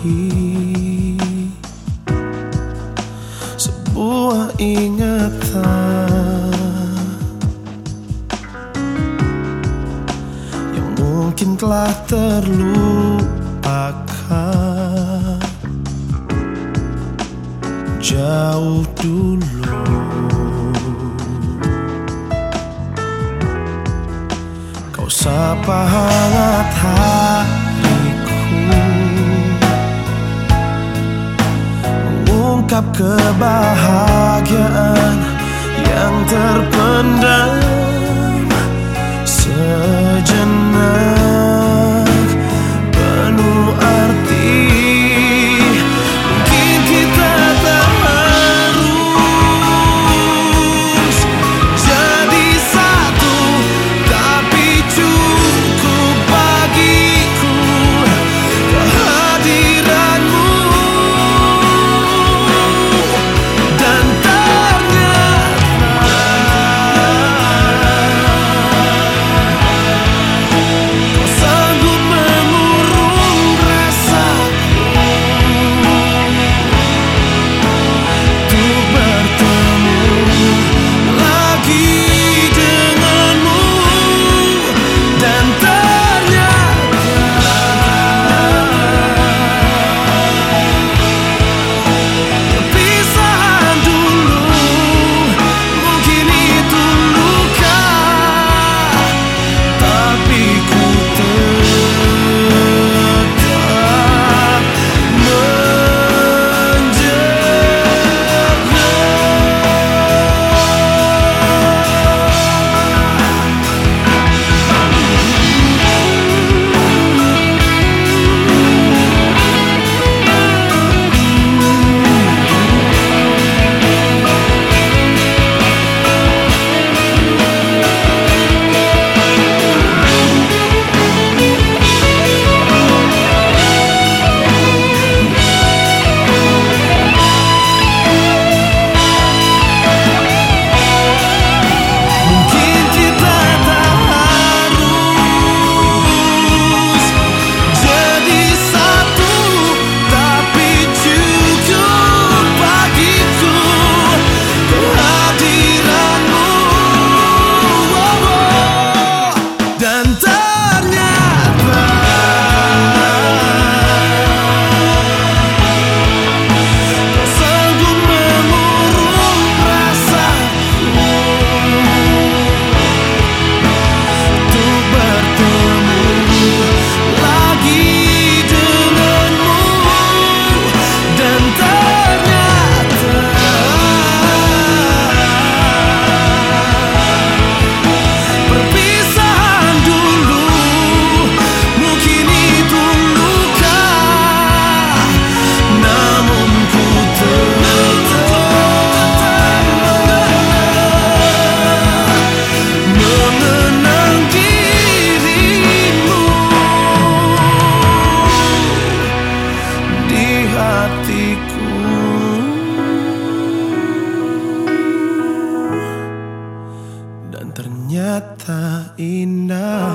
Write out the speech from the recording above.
lagi sebuah ingatan yang mungkin telah terlupakan jauh dulu. Kau sapa hangat hati. menangkap kebahagiaan yang terpendam sejenak. ternyata indah.